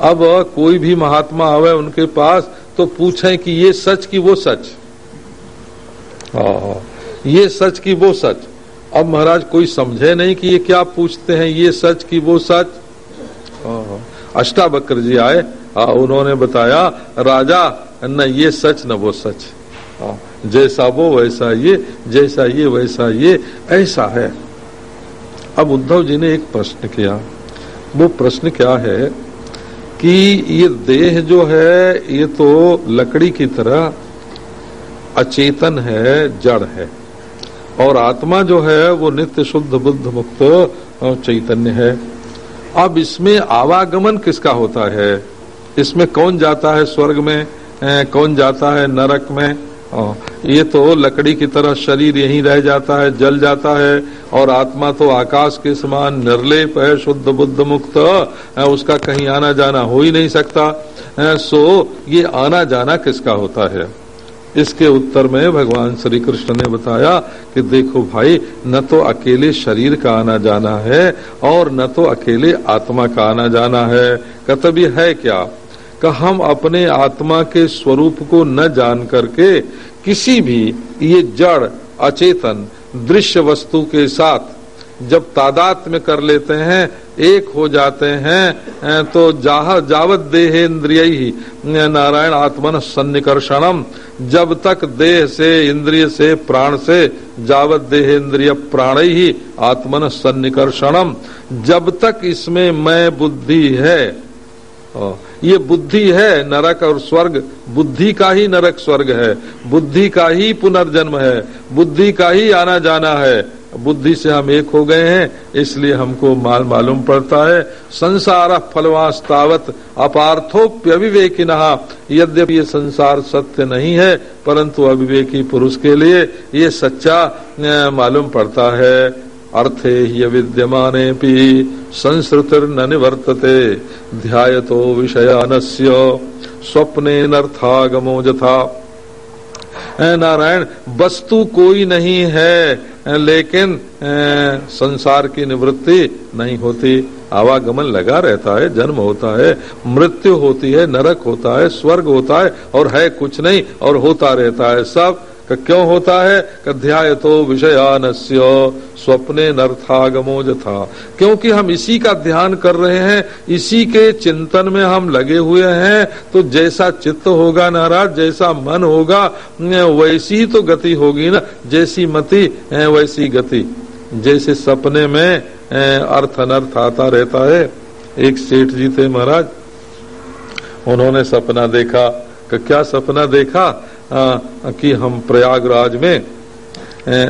अब कोई भी महात्मा आवे उनके पास तो पूछे कि ये सच की वो सच? ये सच की वो सच? अब महाराज कोई समझे नहीं कि ये क्या पूछते हैं ये सच की वो सच? अष्टावक्र जी आए आ, उन्होंने बताया राजा न ये सच न वो सच। जैसा वो वैसा ये जैसा ये वैसा ये ऐसा है। अब उद्धव जी ने एक प्रश्न किया। वो प्रश्न क्या है? कि ये देह जो है, ये तो लकड़ी की तरह अचेतन है, जड़ है। और आत्मा जो है, वो नित्य शुद्ध, बुद्ध मुक्त चैतन्य है। अब इसमें आवागमन किसका होता है? इसमें कौन जाता है स्वर्ग में कौन जाता है नरक में? ये तो लकड़ी की तरह शरीर यहीं रह जाता है, जल जाता है, और आत्मा तो आकाश के समान निर्लेप है, शुद्ध, बुद्ध, मुक्त उसका कहीं आना जाना हो ही नहीं सकता। सो ये आना जाना किसका होता है? इसके उत्तर में भगवान श्री कृष्ण ने बताया कि देखो भाई, न तो अकेले शरीर का आना जाना है, और न तो अकेले आत्मा का आना जाना है। कर्तव्य है क्या? का हम अपने आत्मा के स्वरूप को न जान करके किसी भी ये जड़, अचेतन, दृश्य वस्तु के साथ जब तादात में कर लेते हैं, एक हो जाते हैं तो जाह, जावत देहेन्द्रिय ही नारायण आत्मन सन्निकर्षणम। जब तक देह से, इंद्रिय से, प्राण से, जावत देहेन्द्रिय प्राण ही आत्मन सन्निकर्षणम। जब तक इसमें मैं बुद्धि है ये बुद्धि है नरक और स्वर्ग। बुद्धि का ही नरक स्वर्ग है। बुद्धि का ही पुनर्जन्म है। बुद्धि का ही आना जाना है। बुद्धि से हम एक हो गए हैं, इसलिए हमको माल मालूम पड़ता है। संसार फलवास्तावत नहा यद्यपि ये संसार सत्य नहीं है, परंतु अविवेकी पुरुष के लिए ये सच्चा मालूम पड़ता है। अर्थे ही विद्यमाने संस्कृतिर निवर्तते, ध्यायतो स्वप्ने नर्थागमो जथा। नारायण, वस्तु कोई नहीं है, लेकिन संसार की निवृत्ति नहीं होती। आवागमन लगा रहता है, जन्म होता है, मृत्यु होती है, नरक होता है, स्वर्ग होता है, और है कुछ नहीं, और होता रहता है सब। क्यों होता है? अध्याय तो विषयान स्वप्ने नर्थागमो जथा। क्योंकि हम इसी का ध्यान कर रहे हैं, इसी के चिंतन में हम लगे हुए हैं तो जैसा चित्त होगा नाराज़, जैसा मन होगा वैसी तो गति होगी ना। जैसी मति वैसी गति। जैसे सपने में अर्थ अनर्थ आता रहता है। एक सेठ जी थे महाराज, उन्होंने सपना देखा। क्या सपना देखा? कि हम प्रयागराज में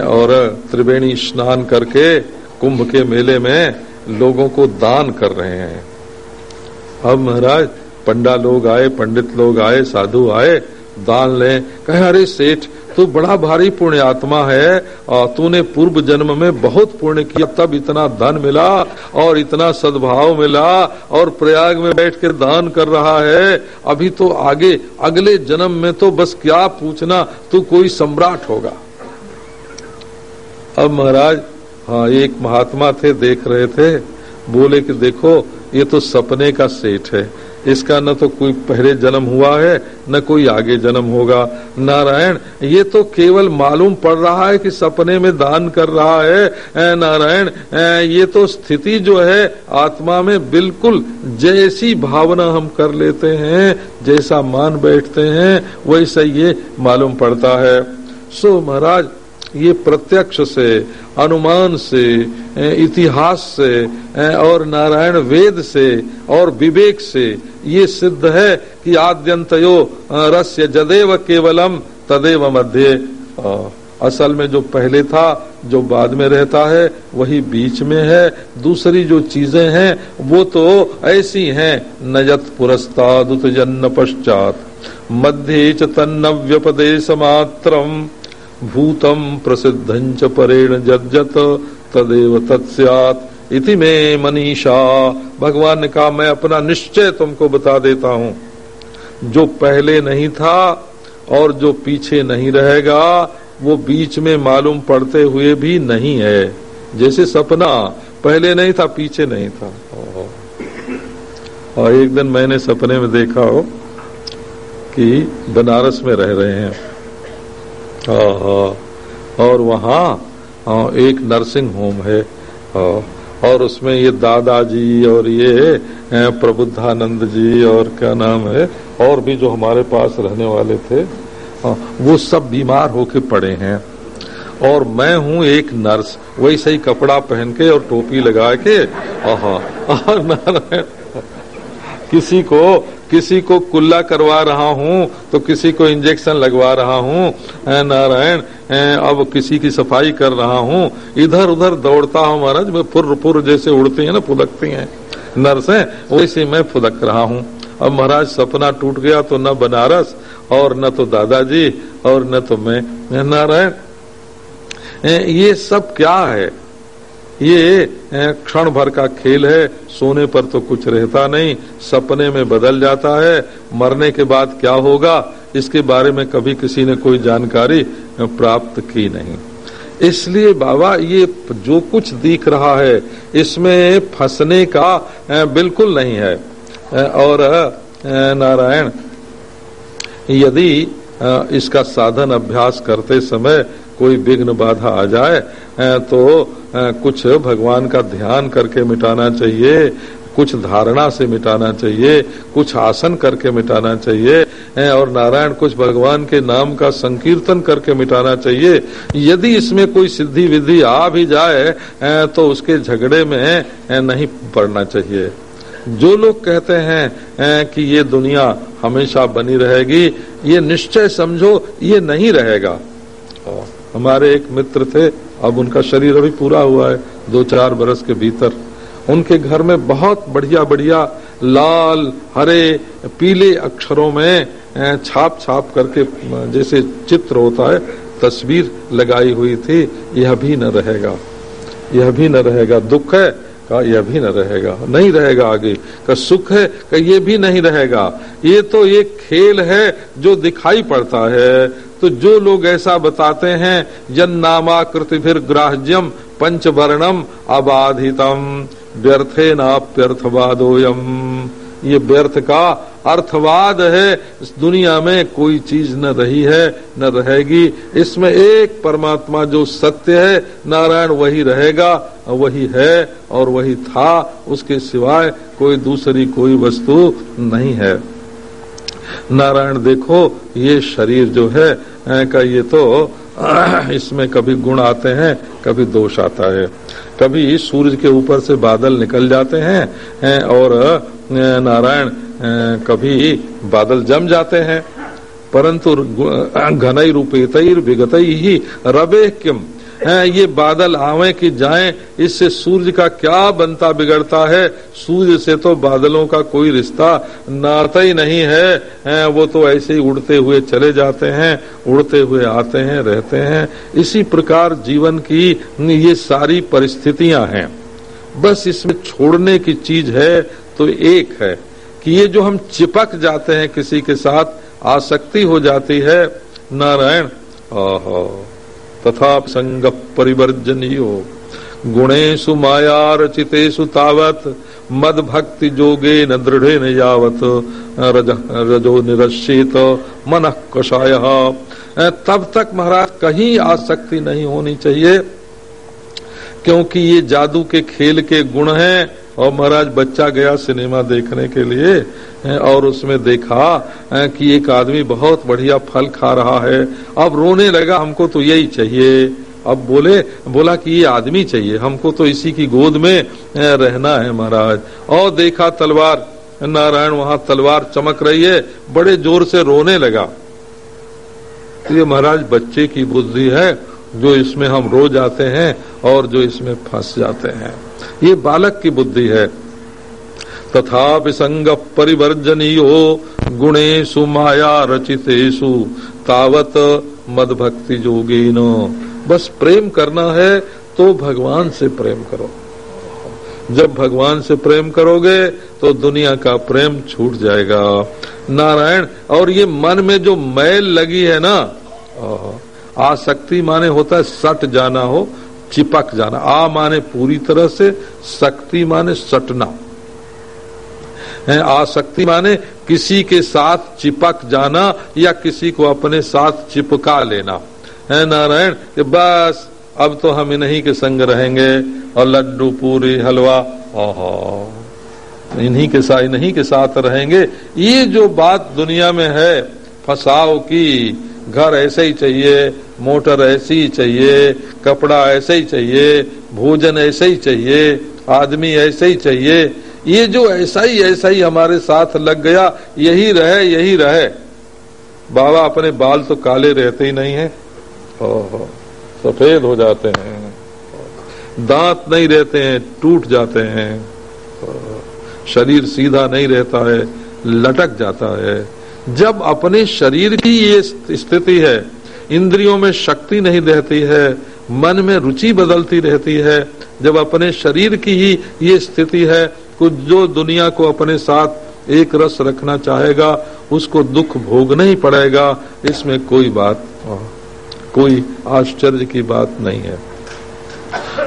और त्रिवेणी स्नान करके कुंभ के मेले में लोगों को दान कर रहे हैं। अब महाराज, पंडा लोग आए, पंडित लोग आए, साधु आए, दान लें। कहे, अरे, सेठ तू बड़ा भारी पुण्य आत्मा है और तूने पूर्व जन्म में बहुत पुण्य किया, तब इतना धन मिला और इतना सद्भाव मिला और प्रयाग में बैठ कर दान कर रहा है। अभी तो आगे, अगले जन्म में तो बस क्या पूछना, तू कोई सम्राट होगा। अब महाराज हाँ एक महात्मा थे, देख रहे थे, बोले कि देखो, ये तो सपने का सेठ है। इसका न तो कोई पहले जन्म हुआ है, न कोई आगे जन्म होगा। नारायण, ये तो केवल मालूम पड़ रहा है कि सपने में दान कर रहा है। नारायण ये तो स्थिति जो है, आत्मा में बिल्कुल जैसी भावना हम कर लेते हैं, जैसा मान बैठते हैं, वैसा ये मालूम पड़ता है। सो महाराज, ये प्रत्यक्ष से अनुमान से इतिहास से और नारायण वेद से, और विवेक से। ये सिद्ध है कि आद्यंतो रस्य जदेव केवलम, तदेव मध्य। असल में जो पहले था, जो बाद में रहता है, वही बीच में है। दूसरी जो चीज़ें हैं, वो तो ऐसी हैं। नजत पुरस्तादुत जन्न पश्चात। मध्य च तन्नव्यपदेश मात्रम भूतम प्रसिद्ध परेण जत तदेव तत्स्यात इति में मनीषा। भगवान ने कहा, मैं अपना निश्चय तुमको बता देता हूँ। जो पहले नहीं था और जो पीछे नहीं रहेगा, वो बीच में मालूम पड़ते हुए भी नहीं है। जैसे सपना पहले नहीं था, पीछे नहीं था। और एक दिन मैंने सपने में देखा हो कि बनारस में रह रहे हैं। और वहाँ एक नर्सिंग होम है और उसमें ये दादाजी और ये प्रबुद्धानंद जी और क्या नाम है, और भी जो हमारे पास रहने वाले थे वो सब बीमार होके पड़े हैं। और मैं हूँ एक नर्स वैसे ही कपड़ा पहन के और टोपी लगा के और नारायण। किसी को किसी को कुल्ला करवा रहा हूँ तो किसी को इंजेक्शन लगवा रहा हूँ। नारायण अब किसी की सफ़ाई कर रहा हूँ। इधर उधर दौड़ता हूँ महाराज, मैं फुर फुर जैसे उड़ती है ना, फुदकती हैं। नर्सें, वैसे मैं फुदक रहा हूँ। अब महाराज, सपना टूट गया तो न बनारस, और न तो दादाजी, और न तो मैं। नारायण ये सब क्या है? ये क्षण भर का खेल है, सोने पर तो कुछ रहता नहीं, सपने में बदल जाता है, मरने के बाद क्या होगा, इसके बारे में कभी किसी ने कोई जानकारी प्राप्त की नहीं। इसलिए बाबा, ये जो कुछ दिख रहा है, इसमें फंसने का बिल्कुल नहीं है। और नारायण, यदि इसका साधन अभ्यास करते समय कोई विघ्न बाधा आ जाए तो कुछ भगवान का ध्यान करके मिटाना चाहिए, कुछ धारणा से मिटाना चाहिए, कुछ आसन करके मिटाना चाहिए और नारायण कुछ भगवान के नाम का संकीर्तन करके मिटाना चाहिए। यदि इसमें कोई सिद्धि विधि आ भी जाए तो उसके झगड़े में नहीं पड़ना चाहिए। जो लोग कहते हैं कि ये दुनिया हमेशा बनी रहेगी, ये निश्चय समझो, ये नहीं रहेगा। हमारे एक मित्र थे, अब उनका शरीर अभी पूरा हुआ है, दो चार बरस के भीतर। उनके घर में बहुत बढ़िया बढ़िया लाल, हरे, पीले अक्षरों में छाप छाप करके जैसे चित्र होता है, तस्वीर लगाई हुई थी, यह भी न रहेगा। यह भी न रहेगा। दुख है? का यह भी न रहेगा। नहीं रहेगा आगे। का सुख है? का ये भी नहीं रहेगा। ये तो एक खेल है जो दिखाई पड़ता है। तो जो लोग ऐसा बताते हैं जन नामाकृति फिर ग्राह्यम पंचवर्णम अबाधितम, व्यर्थे नाप्यर्थवादोयम ये व्यर्थ का अर्थवाद है, इस दुनिया में कोई चीज़ न रही है, न रहेगी। इसमें एक परमात्मा जो सत्य है, नारायण वही रहेगा, वही है और वही था, उसके सिवाय कोई दूसरी कोई वस्तु नहीं है। नारायण देखो, ये शरीर जो है का ये तो इसमें कभी गुण आते हैं, कभी दोष आता है। कभी सूरज के ऊपर से बादल निकल जाते हैं और नारायण कभी बादल जम जाते हैं। परंतु घनई रूपेत विगत ही रबे किम ये बादल आवे कि जाए, इससे सूर्य का क्या बनता बिगड़ता है? सूर्य से तो बादलों का कोई रिश्ता नाता ही नहीं है, वो तो ऐसे ही उड़ते हुए चले जाते हैं, उड़ते हुए आते हैं, रहते हैं। इसी प्रकार जीवन की ये सारी परिस्थितियाँ हैं। बस इसमें छोड़ने की चीज़ है तो एक है कि ये जो हम चिपक जाते हैं किसी के साथ, आसक्ति हो जाती है, नारायण, ओहो। तथा संग परिवर्जनियो गुणेशु माया रचितेषु तावत मद भक्ति जोगे न दृढ़ न रज, रजो निरशित मन कषाय। तब तक महाराज कहीं आसक्ति नहीं होनी चाहिए क्योंकि ये जादू के खेल के गुण हैं और महाराज बच्चा गया सिनेमा देखने के लिए और उसमें देखा कि एक आदमी बहुत बढ़िया फल खा रहा है। अब रोने लगा, हमको तो यही चाहिए। अब बोले, बोला कि ये आदमी चाहिए, हमको तो इसी की गोद में रहना है महाराज। और देखा तलवार, नारायण वहाँ तलवार चमक रही है, बड़े ज़ोर से रोने लगा। तो ये महाराज बच्चे की बुद्धि है, जो इसमें हम रो जाते हैं, और जो इसमें फंस जाते हैं। ये बालक की बुद्धि है। तथा विसंग परिवर्जनीयो गुणेशु माया रचितेशु तावत मद भक्ति जोगीन बस प्रेम करना है तो भगवान से प्रेम करो। जब भगवान से प्रेम करोगे तो दुनिया का प्रेम छूट जाएगा। नारायण, और ये मन में जो मैल लगी है ना आसक्ति माने होता है सट जाना हो चिपक जाना। आ माने पूरी तरह से, शक्ति माने सटना। है आसक्ति माने किसी के साथ चिपक जाना या किसी को अपने साथ चिपका लेना। है, नारायण कि बस, अब तो हम इन्हीं के संग रहेंगे। और लड्डू, पूरी, हलवा, ओहो। इन्हीं के साथ, इन्हीं के साथ रहेंगे। ये जो बात दुनिया में है फसाव की घर ऐसे ही चाहिए, मोटर ऐसी ही चाहिए, कपड़ा ऐसे ही चाहिए, भोजन ऐसे ही चाहिए, आदमी ऐसे ही चाहिए। ये जो ऐसा ही ऐसा ही हमारे साथ लग गया, यही रहे यही रहे। बाबा अपने बाल तो काले रहते ही नहीं है। सफ़ेद हो जाते हैं। दांत नहीं रहते हैं, टूट जाते हैं। शरीर सीधा नहीं रहता है, लटक जाता है। जब अपने शरीर की ये स्थिति है, इंद्रियों में शक्ति नहीं रहती है, मन में रुचि बदलती रहती है, जब अपने शरीर की ही ये स्थिति है, कुछ जो दुनिया को अपने साथ एक रस रखना चाहेगा, उसको दुख भोगना ही पड़ेगा, इसमें कोई बात, कोई आश्चर्य की बात नहीं है।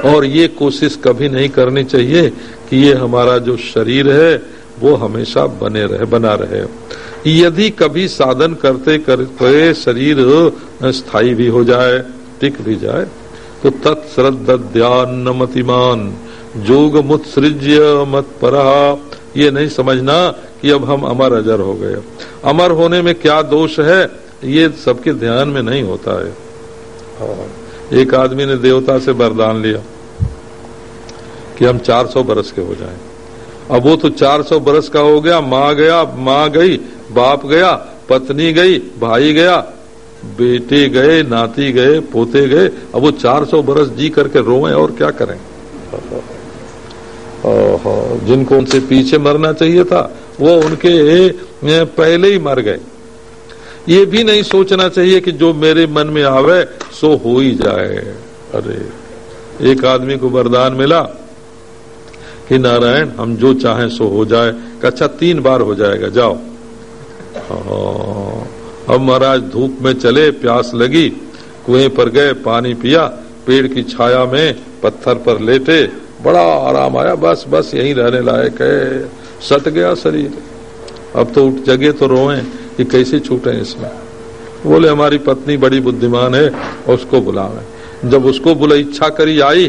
और ये कोशिश कभी नहीं करनी चाहिए कि ये हमारा जो शरीर है वो हमेशा बने रहे, बना रहे यदि कभी साधन करते करते शरीर स्थायी भी हो जाए, टिक भी जाए तो तत्श्रद्धान मतिमान जोग मुत्सृज्य मत परा ये नहीं समझना कि अब हम अमर अजर हो गए अमर होने में क्या दोष है, ये सबके ध्यान में नहीं होता हाँ। एक आदमी ने देवता से वरदान लिया कि हम 400 बरस के हो जाएँ। अब वो तो 400 बरस का हो गया, माँ गया, माँ गई, बाप गया, पत्नी गई, भाई गया, बेटे गए, नाती गए, पोते गए, अब वो 400 बरस जी करके रोए और क्या करें? जिनको उनसे पीछे मरना चाहिए था, वो उनके पहले ही मर गए। ये भी नहीं सोचना चाहिए कि जो मेरे मन में आवे, सो हो ही जाए। अरे, एक आदमी को वरदान मिला कि नारायण, हम जो चाहें सो हो जाए। अच्छा तीन बार हो जाएगा, जाओ। अब महाराज धूप में चले, प्यास लगी, कुएँ पर गए, पानी पिया, पेड़ की छाया में पत्थर पर लेटे। बड़ा आराम आया, बस बस यहीं रहने लायक है। सट गया शरीर। अब तो उठ, जगे तो रोए कि कैसे छूटे इसमें। बोले, हमारी पत्नी बड़ी बुद्धिमान है, उसको बुलावे। जब उसको बुला इच्छा करी आई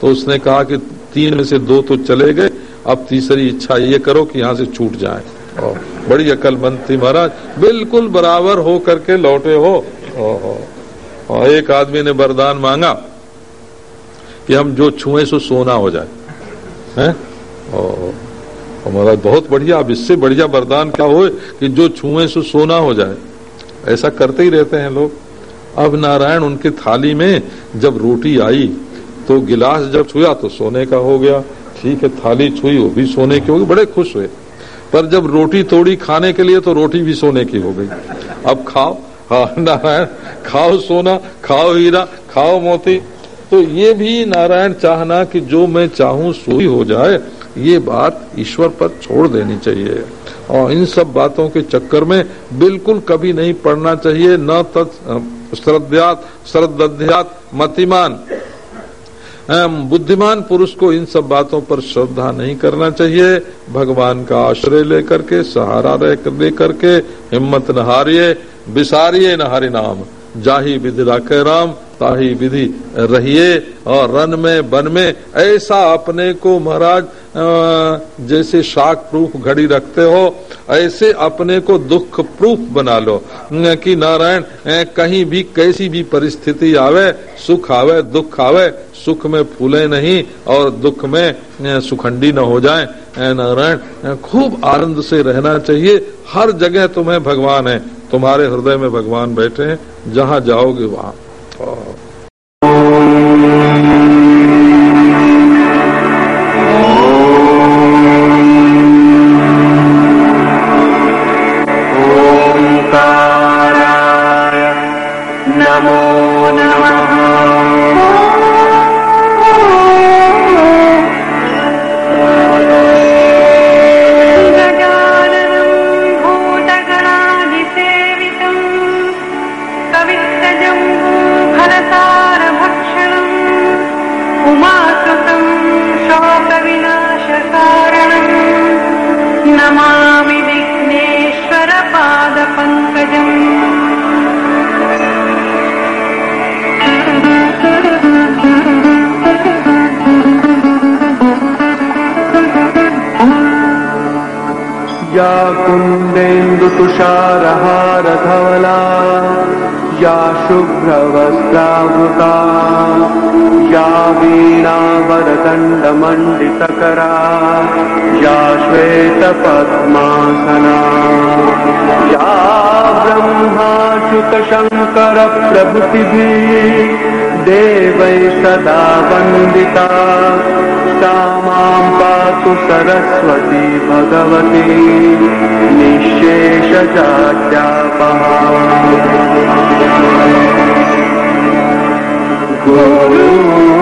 तो उसने कहा कि तीन में से दो तो चले गए। अब तीसरी इच्छा ये करो कि यहाँ से छूट जाए। और बड़ी अकलमंद थी महाराज, बिल्कुल बराबर हो करके लौटे हो। और एक आदमी ने वरदान मांगा कि हम जो छुए सो सोना हो जाए। हैं? हमारा बहुत बढ़िया। अब इससे बढ़िया वरदान क्या हो कि जो छुए सो सोना हो जाए। ऐसा करते ही रहते हैं लोग। अब नारायण उनकी थाली में जब रोटी आई तो गिलास जब छुआ तो सोने का हो गया। ठीक है, थाली छुई, वो भी सोने की होगी, बड़े खुश हुए। पर जब रोटी तोड़ी खाने के लिए तो रोटी भी सोने की हो गई। अब खाओ। हाँ नारायण, खाओ सोना, खाओ हीरा, खाओ मोती। तो ये भी नारायण चाहना कि जो मैं चाहूँ सो ही हो जाए, ये बात ईश्वर पर छोड़ देनी चाहिए। और इन सब बातों के चक्कर में बिल्कुल कभी नहीं पड़ना चाहिए, न तत् श्रद्धात श्रद्धात मतिमान। बुद्धिमान पुरुष को इन सब बातों पर श्रद्धा नहीं करना चाहिए। भगवान का आश्रय लेकर के, सहारा लेकर के, हिम्मत न विसारिये न नाम। जाही विधि राखे राम, ताही विधि रहिए और रन में बन में, ऐसा अपने को महाराज जैसे शाक प्रूफ घड़ी रखते हो, ऐसे अपने को दुख प्रूफ बना लो। कि नारायण कहीं भी कैसी भी परिस्थिति आवे, सुख आवे, दुख आवे, सुख में फूले नहीं और दुख में सुखंडी न हो जाए। नारायण खूब आनंद से रहना चाहिए। हर जगह तुम्हें भगवान है। तुम्हारे हृदय में भगवान बैठे हैं जहाँ जाओगे वहाँ। वीणावरदण्डमण्डितकरा या श्वेतपद्मासना या ब्रह्माच्युतशङ्करप्रभृतिभिः देवै सदा वन्दिता। सा पातु सरस्वती भगवती। महेश्वरा गुरु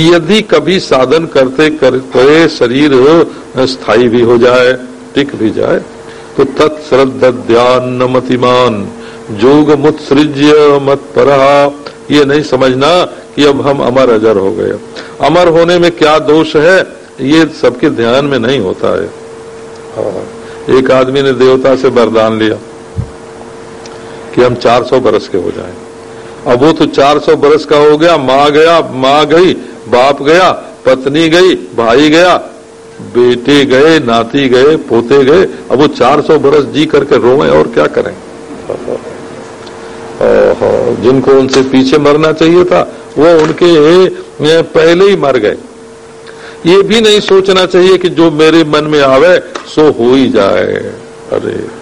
यदि कभी साधन करते करते शरीर स्थायी भी हो जाए, टिक भी जाए तो तत्श्रद्धान मतिमान जोग मुत्सृज्य मत परहा ये नहीं समझना कि अब हम अमर अजर हो गए। अमर होने में क्या दोष है? ये सबके ध्यान में नहीं होता है। हाँ। एक आदमी ने देवता से वरदान लिया कि हम 400 बरस के हो जाएँ। अब वो तो 400 बरस का हो गया, माँ गया, माँ गई बाप गया, पत्नी गई, भाई गया, बेटे गए, नाती गए, पोते गए, अब वो 400 बरस जी करके रोए और क्या करें? जिनको उनसे पीछे मरना चाहिए था, वो उनके पहले ही मर गए। ये भी नहीं सोचना चाहिए कि जो मेरे मन में आवे, सो हो ही जाए। अरे,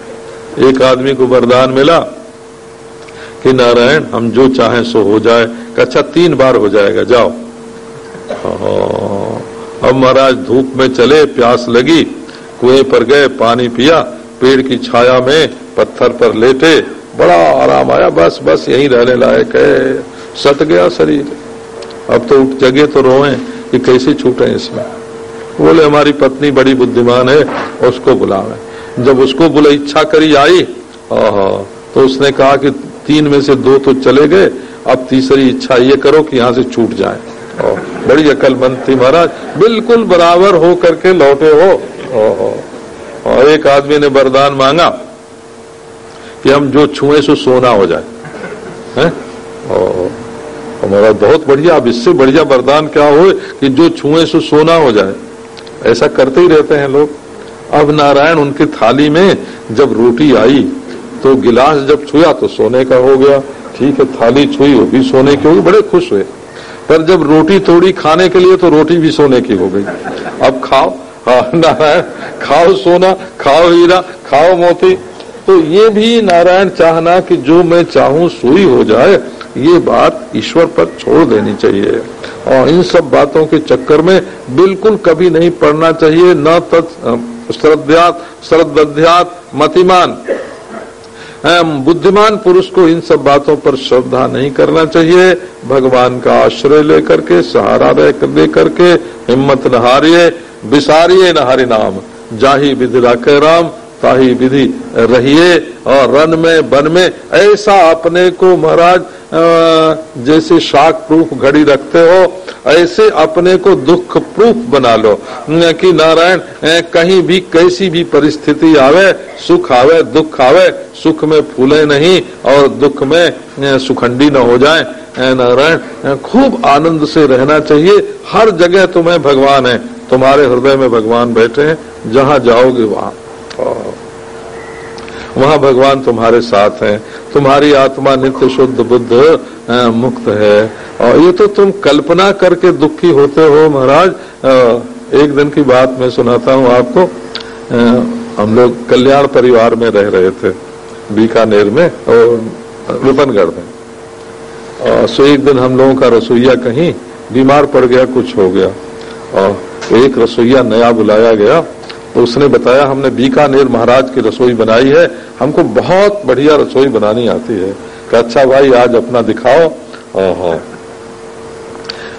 एक आदमी को वरदान मिला कि नारायण, हम जो चाहें सो हो जाए। अच्छा तीन बार हो जाएगा, जाओ। अब महाराज धूप में चले, प्यास लगी, कुएँ पर गए, पानी पिया, पेड़ की छाया में पत्थर पर लेटे, बड़ा आराम आया, बस बस यहीं रहने लायक है। सट गया शरीर। अब तो उठ जगे तो रोए कि कैसे छूटे इसमें? बोले, हमारी पत्नी बड़ी बुद्धिमान है, उसको बुलावे। जब उसको बोले इच्छा करी आई तो उसने कहा कि तीन में से दो तो चले गए, अब तीसरी इच्छा ये करो कि यहाँ से छूट जाए। बड़ी अकलमंद थी महाराज। बिल्कुल बराबर हो करके लौटे हो। और एक आदमी ने वरदान मांगा कि हम जो छुए सो सोना हो जाए। हमारा बहुत बढ़िया। अब इससे बढ़िया वरदान क्या हो कि जो छुए सो सोना हो जाए। ऐसा करते ही रहते हैं लोग। अब नारायण उनकी थाली में जब रोटी आई तो गिलास जब छुआ तो सोने का हो गया। ठीक है, थाली छुई, वो भी सोने की होगी। बड़े खुश हुए। पर जब रोटी थोड़ी खाने के लिए तो रोटी भी सोने की हो गई। अब खाओ हाँ नारायण, खाओ सोना, खाओ हीरा, खाओ मोती। तो ये भी नारायण चाहना कि जो मैं चाहूँ सोई हो जाए, ये बात ईश्वर पर छोड़ देनी चाहिए। और इन सब बातों के चक्कर में बिल्कुल कभी नहीं पड़ना चाहिए, न तत् श्रद्धात श्रद्धात मतिमान। बुद्धिमान पुरुष को इन सब बातों पर श्रद्धा नहीं करना चाहिए। भगवान का आश्रय लेकर के, सहारा लेकर के, हिम्मत न विसारिये न हरि नाम। जाही विधि राके राम, ताही विधि रहिए और रन में, बन में, ऐसा अपने को महाराज जैसे शाक प्रूफ घड़ी रखते हो, ऐसे अपने को दुख प्रूफ बना लो। कि नारायण कहीं भी कैसी भी परिस्थिति आवे, सुख आवे, दुख आवे, सुख में फूले नहीं और दुख में सुखंडी न हो जाए। नारायण खूब आनंद से रहना चाहिए। हर जगह तुम्हें भगवान है। तुम्हारे हृदय में भगवान बैठे हैं। जहाँ जाओगे वहाँ। वहाँ भगवान तुम्हारे साथ हैं। तुम्हारी आत्मा नित्य शुद्ध बुद्ध मुक्त है। और ये तो तुम कल्पना करके दुखी होते हो, महाराज। एक दिन की बात मैं सुनाता हूँ आपको। हम लोग कल्याण परिवार में रह रहे थे, बीकानेर में, और विपनगढ़ में। और सो एक दिन हम लोगों का रसोईया कहीं बीमार पड़ गया, कुछ हो गया। और एक रसोईया नया बुलाया गया। तो उसने बताया हमने बीकानेर महाराज की रसोई बनाई है। हमको बहुत बढ़िया रसोई बनानी आती है। कि अच्छा भाई आज अपना दिखाओ। ओहो।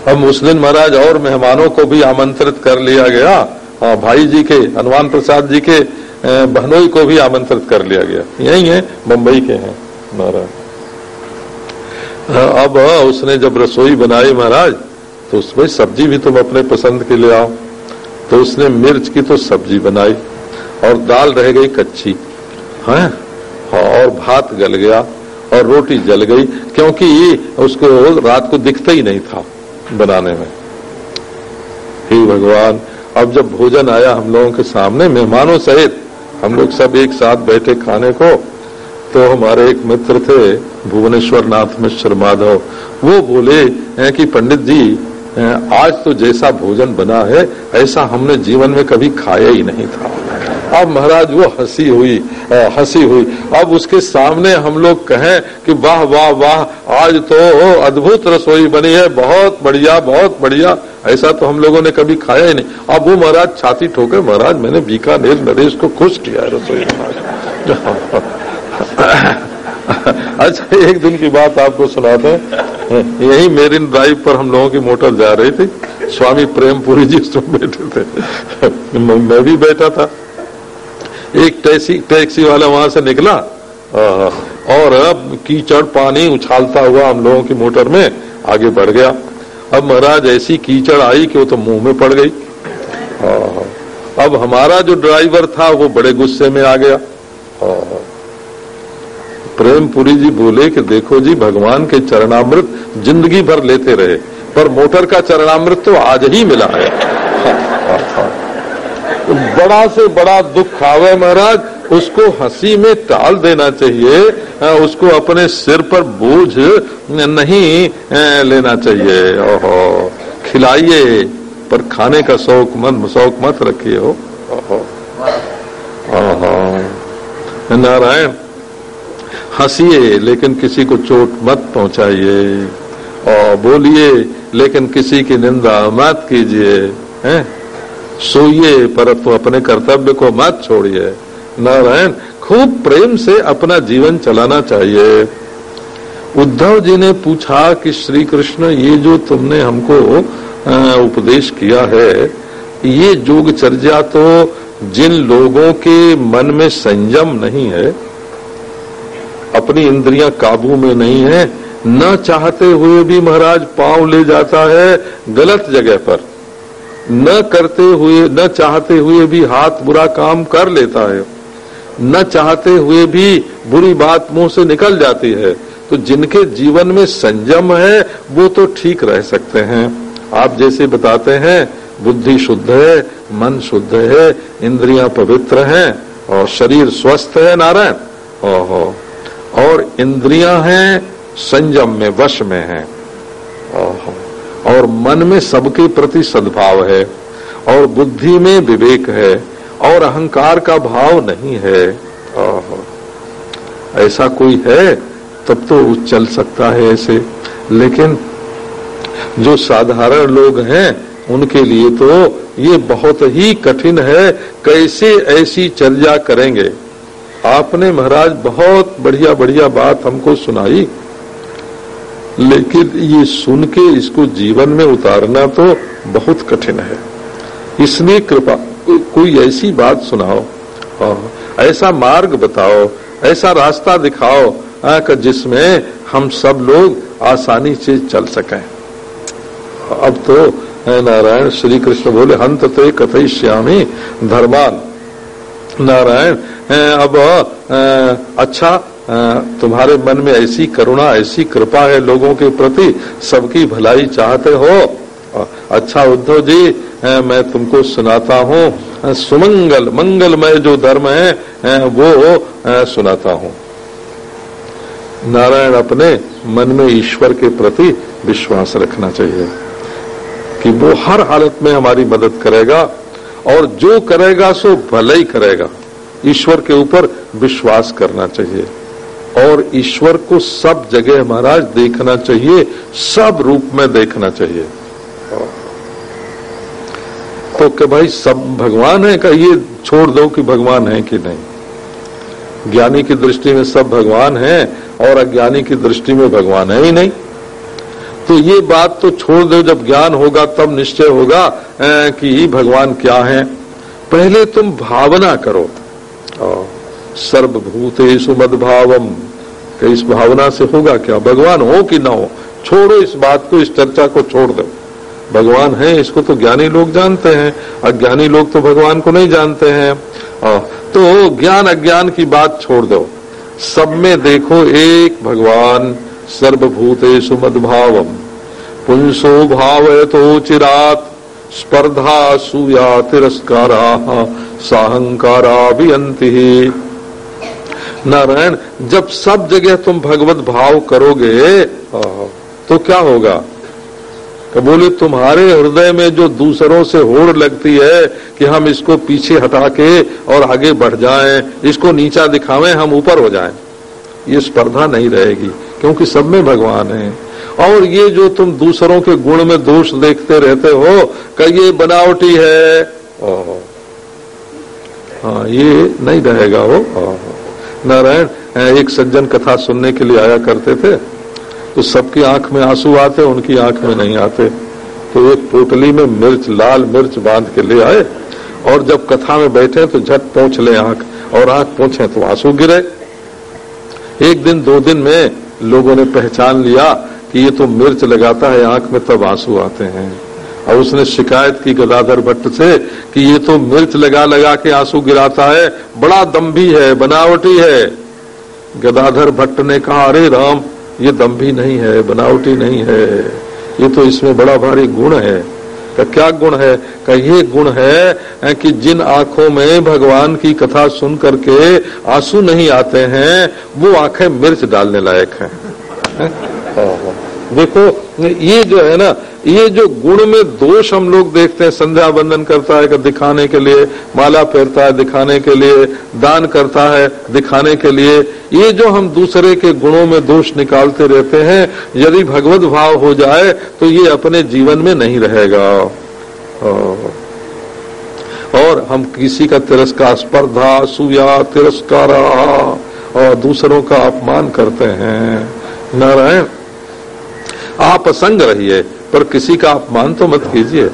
अब मुस्लिम महाराज और मेहमानों को भी आमंत्रित कर लिया गया। हाँ भाई जी के हनुमान प्रसाद जी के बहनोई को भी आमंत्रित कर लिया गया। यही है मुंबई के हैं महाराज। हाँ, अब उसने जब रसोई बनाई महाराज तो उसमें सब्ज़ी भी तुम अपने पसंद के ले आओ। तो उसने मिर्च की तो सब्ज़ी बनाई और दाल रह गई कच्ची। है? हाँ, और भात गल गया और रोटी जल गई क्योंकि उसको रात को दिखता ही नहीं था बनाने में। हे भगवान अब जब भोजन आया हम लोगों के सामने मेहमानों सहित हम लोग सब एक साथ बैठे खाने को तो हमारे एक मित्र थे भुवनेश्वर नाथ मिश्र माधव। वो बोले हैं कि पंडित जी हैं, आज तो जैसा भोजन बना है, ऐसा हमने जीवन में कभी खाया ही नहीं था। अब महाराज, वो हँसी हुई हँसी हुई। अब उसके सामने हम लोग कहें कि वाह वाह वाह, आज तो अद्भुत रसोई बनी है, बहुत बढ़िया बहुत बढ़िया। ऐसा तो हम लोगों ने कभी खाया ही नहीं। अब वो महाराज छाती ठोके महाराज, मैंने बीकानेर नरेश को खुश किया है रसोई बना अच्छा एक दिन की बात आपको सुनाते यही मेरिन ड्राइव पर हम लोगों की मोटर जा रही थी। स्वामी प्रेमपुरी जी उसमें बैठे थे। मैं भी बैठा था। एक टैक्सी टैक्सी वाला वहाँ से निकला। और अब कीचड़ पानी उछालता हुआ हम लोगों की मोटर में आगे बढ़ गया। अब महाराज, ऐसी कीचड़ आई कि वो तो मुँह में पड़ गई। अब हमारा जो ड्राइवर था, वो बड़े गुस्से में आ गया। प्रेमपुरी जी बोले कि देखो जी, भगवान के चरणामृत ज़िंदगी भर लेते रहे। पर मोटर का चरणामृत तो आज ही मिला है। बड़ा से बड़ा दुख आवे महाराज, उसको हँसी में टाल देना चाहिए उसको अपने सिर पर बोझ नहीं लेना चाहिए। ओहो, खिलाइए, पर खाने का शौक मत शौक मत रखिए हो ओहो। नारायण हंसिए, लेकिन किसी को चोट मत पहुंचाइए। और बोलिए, लेकिन किसी की निंदा मत कीजिए, हैं? सोइए पर तो अपने कर्तव्य को मत छोड़िए। नारायण, खूब प्रेम से अपना जीवन चलाना चाहिए। उद्धव जी ने पूछा कि श्री कृष्ण ये जो तुमने हमको उपदेश किया है, ये योगचर्या तो जिन लोगों के मन में संयम नहीं है अपनी इंद्रियाँ काबू में नहीं है, न चाहते हुए भी महाराज पाँव ले जाता है गलत जगह पर। न करते हुए, न चाहते हुए भी हाथ बुरा काम कर लेता है। न चाहते हुए भी बुरी बात मुँह से निकल जाती है। तो जिनके जीवन में संयम है, वो तो ठीक रह सकते हैं। आप जैसे बताते हैं, बुद्धि शुद्ध है, मन शुद्ध है, इंद्रियाँ पवित्र हैं और शरीर स्वस्थ है, नारायण। ओहो। और इंद्रियाँ हैं संयम में वश में हैं। और मन में सबके प्रति सद्भाव है और बुद्धि में विवेक है और अहंकार का भाव नहीं है। ऐसा कोई है तब तो चल सकता है ऐसे। लेकिन जो साधारण लोग हैं उनके लिए तो ये बहुत ही कठिन है कैसे ऐसी चर्या करेंगे? आपने महाराज बहुत बढ़िया बढ़िया बात हमको सुनाई। लेकिन ये सुन के इसको जीवन में उतारना तो बहुत कठिन है। इसलिए कृपा, कोई ऐसी बात सुनाओ। ऐसा मार्ग बताओ, ऐसा रास्ता दिखाओ जिसमें हम सब लोग आसानी से चल सकें। अब तो नारायण श्री कृष्ण बोले, हंत ते कथई श्यामी धर्मान। नारायण अब अच्छा तुम्हारे मन में ऐसी करुणा, ऐसी कृपा है लोगों के प्रति, सबकी भलाई चाहते हो। अच्छा उद्धव जी मैं तुमको सुनाता हूँ। सुमंगल, मंगलमय जो धर्म है वो सुनाता हूँ। नारायण अपने मन में ईश्वर के प्रति विश्वास रखना चाहिए कि वो हर हालत में हमारी मदद करेगा और जो करेगा सो भले ही करेगा। ईश्वर के ऊपर विश्वास करना चाहिए। और ईश्वर को सब जगह महाराज देखना चाहिए सब रूप में देखना चाहिए। तो कि भाई सब भगवान है का ये छोड़ दो कि भगवान है कि नहीं। ज्ञानी की दृष्टि में सब भगवान है और अज्ञानी की दृष्टि में भगवान है ही नहीं। तो ये बात तो छोड़ दो जब ज्ञान होगा तब निश्चय होगा अ, कि भगवान क्या है। पहले तुम भावना करो। सर्वभूतेषु मद भावम कि इस भावना से होगा क्या? भगवान हो कि ना हो? छोड़ो इस बात को इस चर्चा को छोड़ दो। भगवान है इसको तो ज्ञानी लोग जानते हैं। अज्ञानी लोग तो भगवान को नहीं जानते हैं। आ, तो ज्ञान अज्ञान की बात छोड़ दो। सब में देखो एक भगवान सर्वभूतेषु मद भावम पुंसो भाव तो चिरात। स्पर्धा सूया तिरस्कारा साहंकारा वियंती नारायण जब सब जगह तुम भगवत भाव करोगे तो क्या होगा बोले तुम्हारे हृदय में जो दूसरों से होड़ लगती है कि हम इसको पीछे हटा के और आगे बढ़ जाएँ, इसको नीचा दिखावें हम ऊपर हो जाएँ। ये स्पर्धा नहीं रहेगी क्योंकि सब में भगवान है और ये जो तुम दूसरों के गुण में दोष देखते रहते हो कि ये बनावटी है। हाँ ये नहीं रहेगा वो। नारायण एक सज्जन कथा सुनने के लिए आया करते थे तो सबकी आँख में आँसू आते, उनकी आँख में नहीं आते। तो एक पोटली में मिर्च, लाल मिर्च बाँध के ले आए, और जब कथा में बैठे तो झट पहुँच ले आँख, और आँख पहुँचे तो आँसू गिरे। एक दिन, दो दिन में लोगों ने पहचान लिया कि ये तो मिर्च लगाता है, आँख में तब आँसू आते हैं। और उसने शिकायत की गदाधर भट्ट से कि ये तो मिर्च लगा लगा के आँसू गिराता है, बड़ा दम्भी है, बनावटी है। गदाधर भट्ट ने कहा, अरे राम, ये दम्भी नहीं है, बनावटी नहीं है। ये तो इसमें बड़ा भारी गुण है। का क्या गुण है? का ये गुण है कि जिन आँखों में भगवान की कथा सुन करके आँसू नहीं आते हैं, वो आँखें मिर्च डालने लायक हैं। है? देखो, ये जो है ना, ये जो गुण में दोष हम लोग देखते हैं, संध्या बंदन करता है दिखाने के लिए, माला फेरता है दिखाने के लिए, दान करता है दिखाने के लिए, ये जो हम दूसरे के गुणों में दोष निकालते रहते हैं, यदि भगवत भाव हो जाए तो ये अपने जीवन में नहीं रहेगा। और हम किसी का तिरस्कार, स्पर्धा सुया तिरस्कार, और दूसरों का अपमान करते हैं। नारायण आप असंग रहिए, पर किसी का अपमान तो मत कीजिए।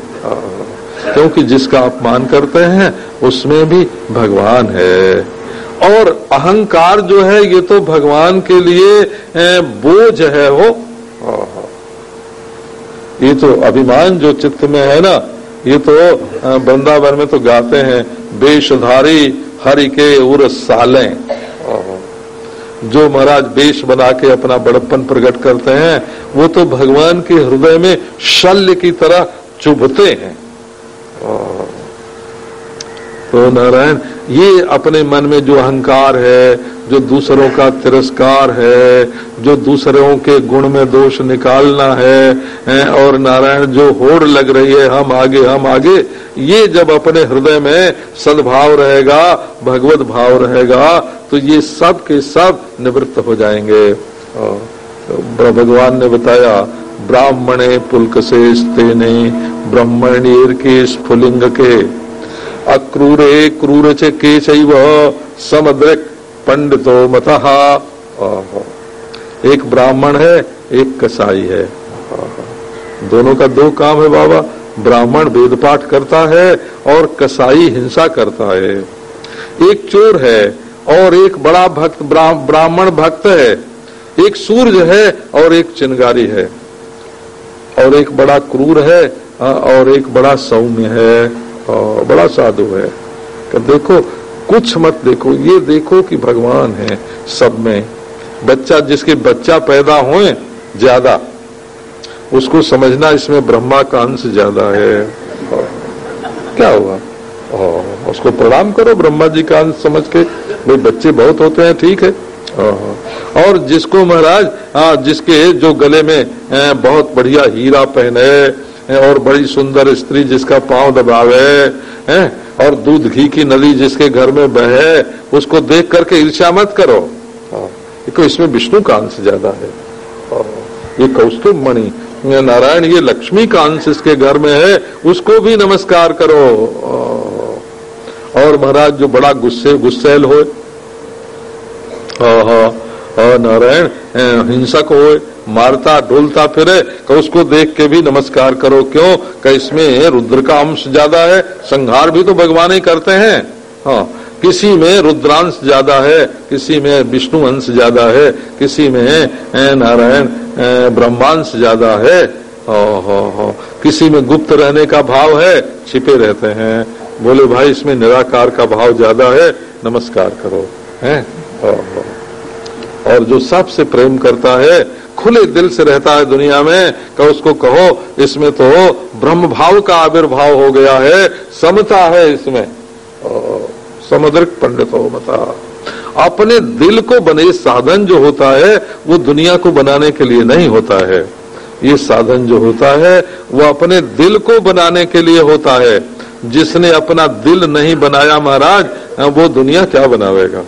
क्योंकि जिसका अपमान करते हैं, उसमें भी भगवान है। और अहंकार जो है, ये तो भगवान के लिए बोझ है वो। ये तो अभिमान जो चित्त में है ना, ये तो वृंदावन में तो गाते हैं, बेशधारी हरि के उर सालें। जो महाराज वेश बना के अपना बड़प्पन प्रकट करते हैं, वो तो भगवान के हृदय में शल्य की तरह चुभते हैं। तो नारायण, ये अपने मन में जो अहंकार है, जो दूसरों का तिरस्कार है, जो दूसरों के गुण में दोष निकालना है, और नारायण, जो होड़ लग रही है, हम आगे हम आगे, ये जब अपने हृदय में सद्भाव रहेगा, भगवत भाव रहेगा तो ये सब के सब निवृत्त हो जाएँगे। भगवान ने बताया, ब्राह्मणे पुलक से स्तेने ब्रह्मणीर के स्फुलिंग के अक्रूरे क्रूर चे के समद्रिक पंडितो मत। एक ब्राह्मण है, एक कसाई है। दोनों का दो काम है बाबा, ब्राह्मण वेद पाठ करता है और कसाई हिंसा करता है। एक चोर है और एक बड़ा भक्त ब्राह्मण भक्त है। एक सूर्य है और एक चिनगारी है। और एक बड़ा क्रूर है और एक बड़ा सौम्य है और बड़ा साधु है। कि देखो, कुछ मत देखो, ये देखो कि भगवान है सब में। बच्चा, जिसके बच्चा पैदा हो ज़्यादा। उसको समझना इसमें ब्रह्मा का अंश ज़्यादा है। क्या हुआ? उसको प्रणाम करो, ब्रह्मा जी का अंश समझ के। भाई, बच्चे बहुत होते हैं, ठीक है? और जिसको महाराज जिसके जो गले में बहुत बढ़िया हीरा पहने और बड़ी सुंदर स्त्री जिसका पाँव दबावे है और दूध घी की नदी जिसके घर में बहे, उसको देख करके ईर्ष्या मत करो। देखो इसमें विष्णु का अंश ज़्यादा है। ये कौस्तुभ मणि नारायण, ये लक्ष्मी का अंश इसके घर में है, उसको भी नमस्कार करो। और महाराज जो बड़ा गुस्से गुस्सेल हो नारायण हिंसक हो मारता डोलता फिरे तो उसको देख के भी नमस्कार करो। क्यों? कि इसमें रुद्र का अंश ज़्यादा है संहार भी तो भगवान ही करते हैं। हाँ किसी में रुद्रांश ज़्यादा है किसी में विष्णु अंश ज़्यादा है किसी में नारायण ब्रह्मांश ज़्यादा है। हो, हो, हो। किसी में गुप्त रहने का भाव है छिपे रहते हैं। बोले, भाई, इसमें निराकार का भाव ज़्यादा है, नमस्कार करो, हैं? और जो सबसे प्रेम करता है, खुले दिल से रहता है दुनिया में का उसको कहो, इसमें तो ब्रह्म भाव का आविर्भाव हो गया है, समता है इसमें। समुद्रिक पंडित हो, बता। अपने दिल को बने साधन जो होता है, वो दुनिया को बनाने के लिए नहीं होता है। ये साधन जो होता है, वो अपने दिल को बनाने के लिए होता है। जिसने अपना दिल नहीं बनाया महाराज वो दुनिया क्या बनावेगा?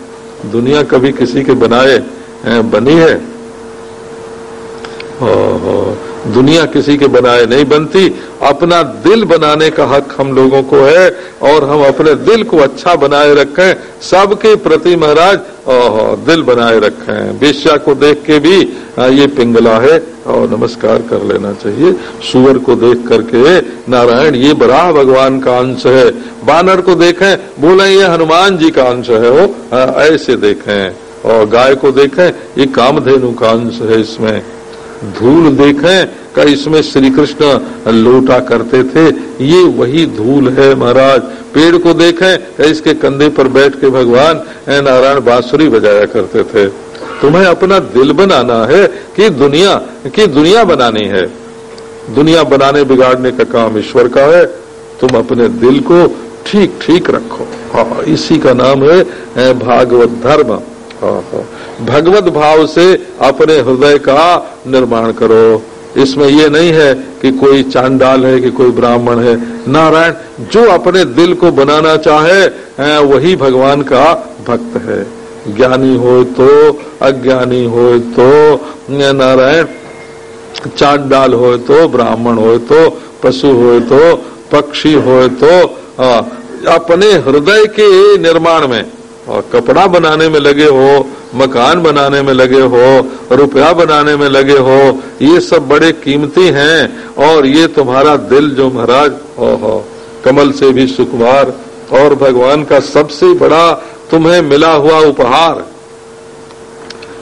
दुनिया कभी किसी के बनाए बनी है? दुनिया किसी के बनाए नहीं बनती। अपना दिल बनाने का हक हम लोगों को है और हम अपने दिल को अच्छा बनाए रखें सबके प्रति महाराज। दिल बनाए रखें। बेश्या को देख के भी ये पिंगला है। और नमस्कार कर लेना चाहिए। सुअर को देख करके, नारायण, ये बड़ा भगवान का अंश है। बानर को देखें, बोले, ये हनुमान जी का अंश है वो ऐसे देखें। और गाय को देखें, ये कामधेनु का अंश है इसमें। धूल देखें, का इसमें श्री कृष्ण लोटा करते थे। ये वही धूल है महाराज। पेड़ को देखें, इसके कंधे पर बैठ के भगवान नारायण बांसुरी बजाया करते थे। तुम्हें अपना दिल बनाना है कि दुनिया की दुनिया बनानी है। दुनिया बनाने बिगाड़ने का काम ईश्वर का है। तुम अपने दिल को ठीक ठीक रखो। हाँ इसी का नाम है भागवत धर्म। हाँ, हाँ। भगवत भाव से अपने हृदय का निर्माण करो। इसमें यह नहीं है कि कोई चांडाल है कि कोई ब्राह्मण है। नारायण जो अपने दिल को बनाना चाहे वही भगवान का भक्त है। ज्ञानी हो तो अज्ञानी हो तो नारायण, चांडाल हो तो ब्राह्मण हो तो पशु हो तो पक्षी हो तो अपने हृदय के निर्माण में और कपड़ा बनाने में लगे हो, मकान बनाने में लगे हो, रुपया बनाने में लगे हो, ये सब बड़े कीमती हैं, और ये तुम्हारा दिल जो महाराज हो कमल से भी सुकुमार, और भगवान का सबसे बड़ा तुम्हें मिला हुआ उपहार।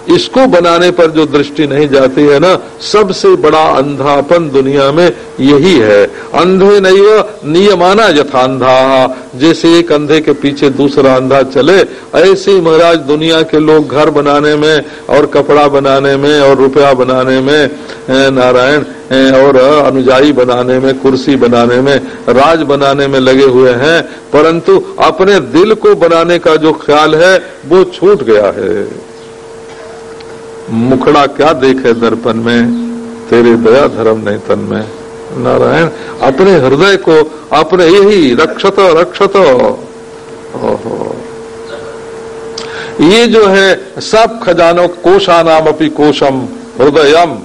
इसको बनाने पर जो दृष्टि नहीं जाती है ना, सबसे बड़ा अंधापन दुनिया में यही है। अंधे नहीं नियमाना यथांधा। जैसे एक अंधे के पीछे दूसरा अंधा चले, ऐसे ही महाराज दुनिया के लोग घर बनाने में और कपड़ा बनाने में और रुपया बनाने में नारायण और अनुजाई बनाने में, कुर्सी बनाने में, राज बनाने में लगे हुए हैं। परंतु अपने दिल को बनाने का जो ख्याल है, वो छूट गया है। मुखड़ा क्या देखे दर्पण में? तेरे दया धर्म नहीं तन में। नारायण, अपने हृदय को अपने यही रक्षत रक्षत। ये जो है, सब खजानों कोशा नाम अपनी कोशम, हृदयम।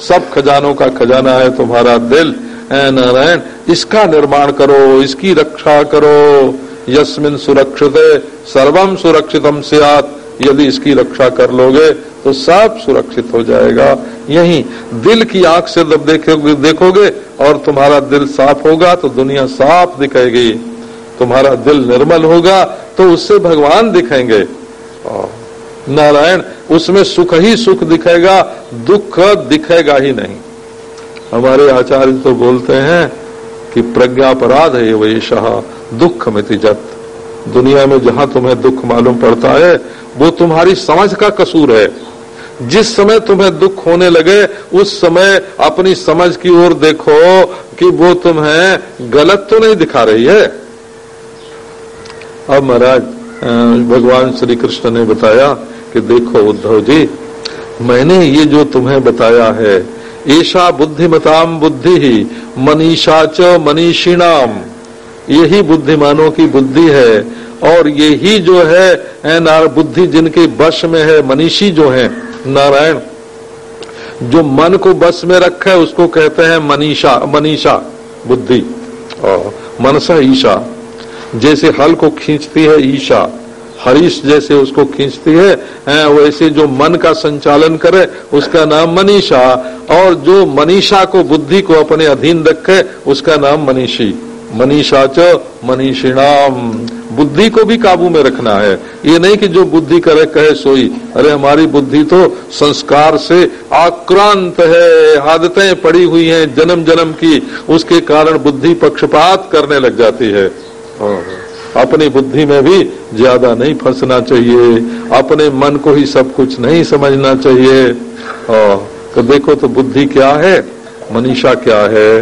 सब खजानों का खजाना है तुम्हारा दिल। नारायण, इसका निर्माण करो, इसकी रक्षा करो। यस्मिन सुरक्षित सर्वम सुरक्षितम सियात। यदि इसकी रक्षा कर लोगे तो सब सुरक्षित हो जाएगा। यही दिल की आँख से जब देखोगे देखोगे और तुम्हारा दिल साफ़ होगा तो दुनिया साफ़ दिखेगी। तुम्हारा दिल निर्मल होगा तो उससे भगवान दिखेंगे। नारायण, उसमें सुख ही सुख दिखेगा, दुख दिखेगा ही नहीं। हमारे आचार्य तो बोलते हैं कि प्रज्ञापराध है वही शाह, दुख मिति जत। दुनिया में जहाँ तुम्हें दुख मालूम पड़ता है, वो तुम्हारी समझ का कसूर है। जिस समय तुम्हें दुख होने लगे, उस समय अपनी समझ की ओर देखो कि वो तुम्हें गलत तो नहीं दिखा रही है। अब महाराज भगवान श्री कृष्ण ने बताया कि देखो उद्धव जी, मैंने ये जो तुम्हें बताया है, ईशा बुद्धिमताम बुद्धि ही मनीषा च मनीषिणाम यही बुद्धिमानों की बुद्धि है, और यही जो है बुद्धि जिनके वश में है, मनीषी जो है नारायण, जो मन को बस में रखे उसको कहते हैं मनीषा मनीषा बुद्धि मनसा ईशा। जैसे हल को खींचती है ईशा, हरीश जैसे उसको खींचती है, वैसे जो मन का संचालन करे, उसका नाम मनीषा, और जो मनीषा को बुद्धि को अपने अधीन रखे, उसका नाम मनीषी। मनीषा च मनीषिणाम। बुद्धि को भी काबू में रखना है। ये नहीं कि जो बुद्धि करे, कहे, सोई। अरे, हमारी बुद्धि तो संस्कार से आक्रांत है। आदतें पड़ी हुई हैं जन्म जन्म की। उसके कारण बुद्धि पक्षपात करने लग जाती है। अपनी बुद्धि में भी ज़्यादा नहीं फंसना चाहिए। अपने मन को ही सब कुछ नहीं समझना चाहिए। तो देखो तो बुद्धि क्या है, मनीषा क्या है?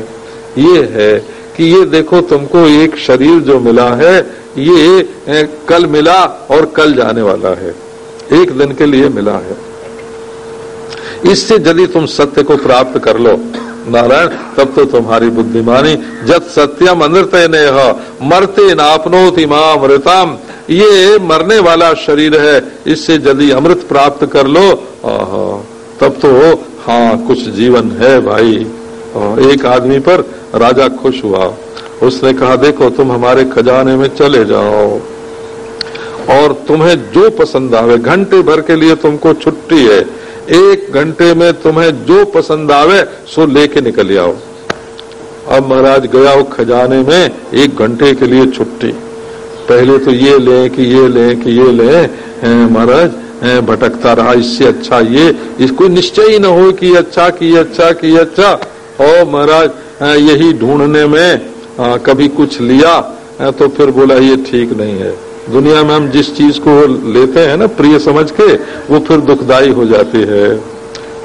ये है कि ये देखो तुमको एक शरीर जो मिला है ये कल मिला और कल जाने वाला है। एक दिन के लिए मिला है। इससे यदि तुम सत्य को प्राप्त कर लो, नारायण, तब तो तुम्हारी बुद्धिमानी जब सत्यम अनृत ने मरते नापनोति मामृताम। ये मरने वाला शरीर है, इससे यदि अमृत प्राप्त कर लो तब तो हाँ कुछ जीवन है भाई। एक आदमी पर राजा खुश हुआ। उसने कहा, देखो, तुम हमारे खजाने में चले जाओ और तुम्हें जो पसंद आवे, घंटे भर के लिए तुमको छुट्टी है, एक घंटे में तुम्हें जो पसंद आवे, सो लेके निकल आओ। अब महाराज गया वो खजाने में, एक घंटे के लिए छुट्टी। पहले तो ये ले कि ये ले कि ये ले महाराज भटकता रहा, इससे अच्छा ये, इसको निश्चय ही न हो कि अच्छा कि अच्छा कि अच्छा। ओ महाराज यही ढूँढने में आ, कभी कुछ लिया तो फिर बोला ये ठीक नहीं है। दुनिया में हम जिस चीज़ को लेते हैं ना प्रिय समझ के वो फिर दुखदाई हो जाती है।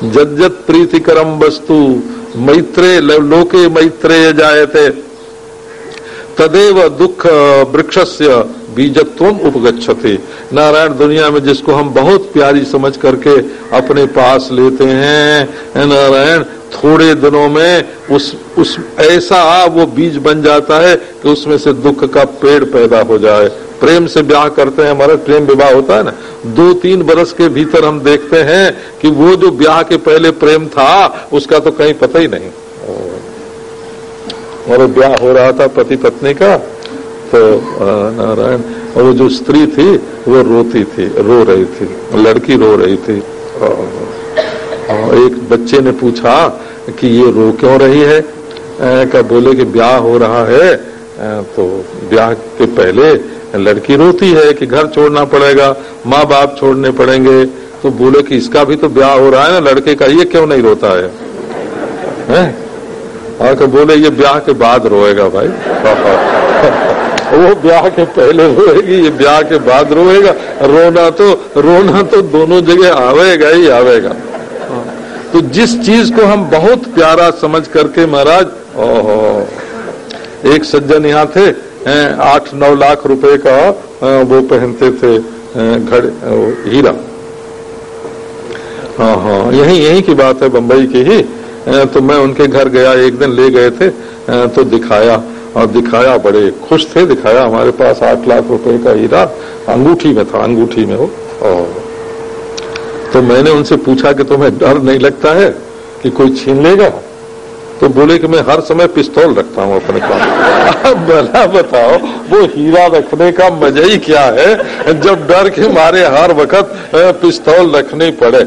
जत जत प्रीतिकरम वस्तु मैत्रे लोके मैत्रेय थे तदेव दुख वृक्षस्य बीजत्व उपगछते नारायण दुनिया में जिसको हम बहुत प्यारी समझ करके अपने पास लेते हैं नारायण थोड़े दिनों में उस उस, ऐसा वो बीज बन जाता है कि उसमें से दुख का पेड़ पैदा हो जाए। प्रेम से ब्याह करते हैं, हमारा प्रेम विवाह होता है ना। दो तीन बरस के भीतर हम देखते हैं कि वो जो ब्याह के पहले प्रेम था, उसका तो कहीं पता ही नहीं। और ब्याह हो रहा था पति पत्नी का तो नारायण, और वो जो स्त्री थी, वो रोती थी, रो रही थी, लड़की रो रही थी। एक बच्चे ने पूछा कि ये रो क्यों रही है? क्या बोले कि ब्याह हो रहा है। तो ब्याह के पहले लड़की रोती है कि घर छोड़ना पड़ेगा माँ बाप छोड़ने पड़ेंगे। तो बोले कि इसका भी तो ब्याह हो रहा है ना लड़के का ये क्यों नहीं रोता है, है? आके बोले ये ब्याह के बाद रोएगा भाई। वो ब्याह के पहले रोएगी ये ब्याह के बाद रोएगा। रोना तो रोना तो दोनों जगह आवेगा ही आवेगा। तो जिस चीज़ को हम बहुत प्यारा समझ करके महाराज, ओहो, एक सज्जन यहाँ थे आठ नौ लाख रुपए का वो पहनते थे घड़े हीरा। हाँ हाँ यही यही की बात है बम्बई की ही। तो मैं उनके घर गया, एक दिन ले गए थे तो दिखाया, और दिखाया, बड़े खुश थे, दिखाया, हमारे पास आठ लाख रुपए का हीरा, अंगूठी में था, अंगूठी में हो और तो मैंने उनसे पूछा कि तुम्हें डर नहीं लगता है कि कोई छीन लेगा? तो बोले कि मैं हर समय पिस्तौल रखता हूँ अपने पास। अब भला बताओ, वो हीरा रखने का मज़ा ही क्या है? जब डर के मारे हर वक्त पिस्तौल रखनी पड़े।